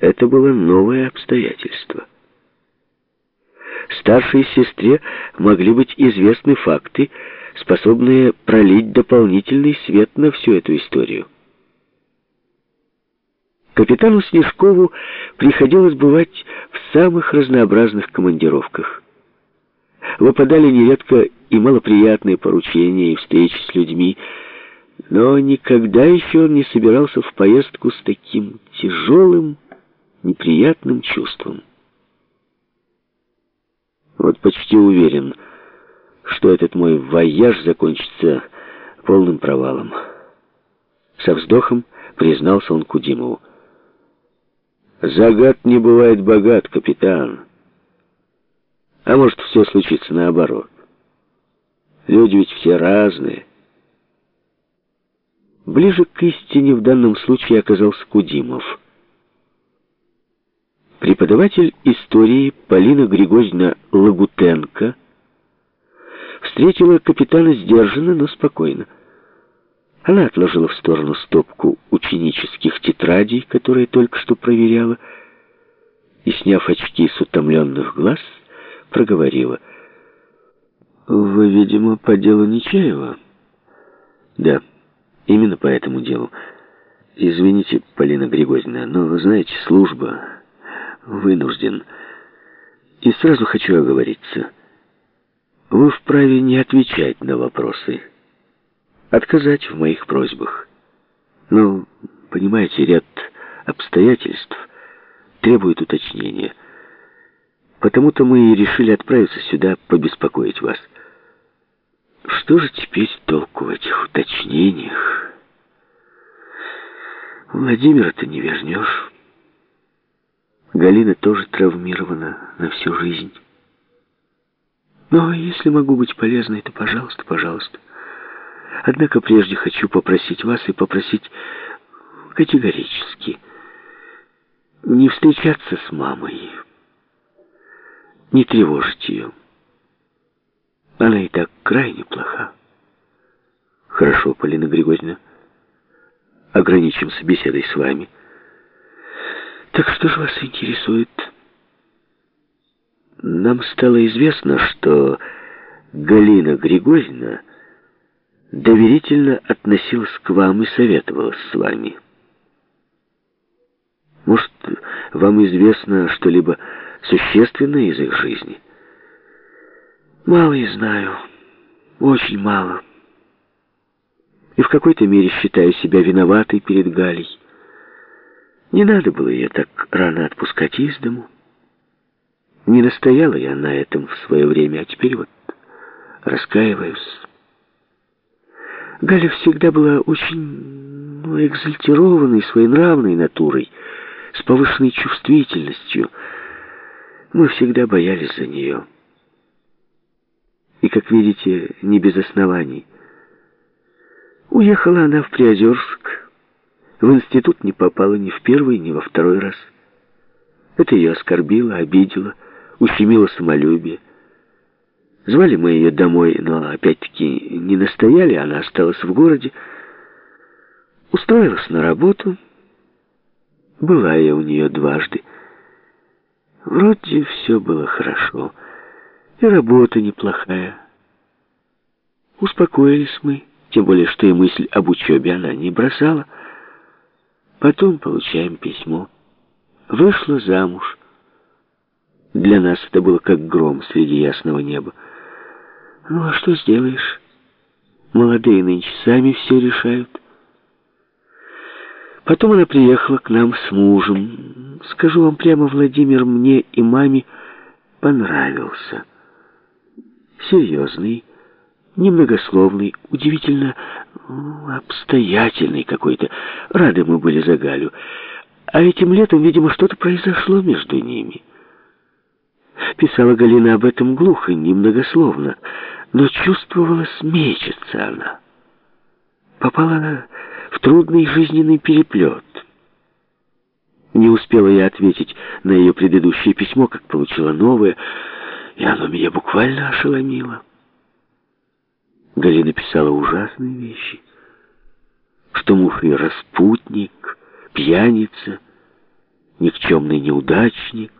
Это было новое обстоятельство. Старшей сестре могли быть известны факты, способные пролить дополнительный свет на всю эту историю. Капитану Снежкову приходилось бывать в самых разнообразных командировках. Выпадали нередко и малоприятные поручения, и встречи с людьми, но никогда еще он не собирался в поездку с таким тяжелым, неприятным чувством. Вот почти уверен, что этот мой вояж закончится полным провалом. Со вздохом признался он Кудимову. «Загад не бывает богат, капитан. А может, все случится наоборот. Люди ведь все разные». Ближе к истине в данном случае оказался Кудимов. Преподаватель истории Полина Григорьевна Лагутенко встретила капитана сдержанно, но спокойно. Она отложила в сторону стопку ученических тетрадей, которые только что проверяла, и, сняв очки с утомленных глаз, проговорила. «Вы, видимо, по делу Нечаева?» «Да, именно по этому делу. Извините, Полина Григорьевна, но, знаете, служба вынужден. И сразу хочу оговориться. Вы вправе не отвечать на вопросы» отказать в моих просьбах. Но, понимаете, ряд обстоятельств требует уточнения. Потому-то мы и решили отправиться сюда побеспокоить вас. Что же теперь толку в этих уточнениях? Владимира-то не вернешь. Галина тоже травмирована на всю жизнь. Но если могу быть полезной, то пожалуйста, пожалуйста. Однако прежде хочу попросить вас и попросить категорически не встречаться с мамой, не тревожить ее. Она и так крайне плоха. Хорошо, Полина Григорьевна. Ограничимся беседой с вами. Так что же вас интересует? Нам стало известно, что Галина Григорьевна доверительно относилась к вам и советовалась с вами. Может, вам известно что-либо существенное из их жизни? Мало я знаю, очень мало. И в какой-то мере считаю себя виноватой перед Галей. Не надо было ее так рано отпускать из дому. Не настояла я на этом в свое время, а теперь вот раскаиваюсь. Галя всегда была очень ну, экзальтированной, своенравной натурой, с повышенной чувствительностью. Мы всегда боялись за нее. И, как видите, не без оснований. Уехала она в Приозерск. В институт не попала ни в первый, ни во второй раз. Это ее оскорбило, обидело, ущемило самолюбие. Звали мы ее домой, но опять-таки не настояли, она осталась в городе. Устроилась на работу. Была я у нее дважды. Вроде все было хорошо. И работа неплохая. Успокоились мы, тем более, что и мысль об учебе она не бросала. Потом получаем письмо. Вышла замуж. Для нас это было как гром среди ясного неба. Ну, а что сделаешь? Молодые нынче сами все решают. Потом она приехала к нам с мужем. Скажу вам прямо, Владимир мне и маме понравился. Серьезный, немногословный, удивительно обстоятельный какой-то. Рады мы были за Галю. А этим летом, видимо, что-то произошло между ними. Писала Галина об этом глухо, немногословно но чувствовалась, мечется она. Попала она в трудный жизненный переплет. Не успела я ответить на ее предыдущее письмо, как получила новое, и оно меня буквально ошеломило. Галина писала ужасные вещи, что муж ее распутник, пьяница, никчемный неудачник,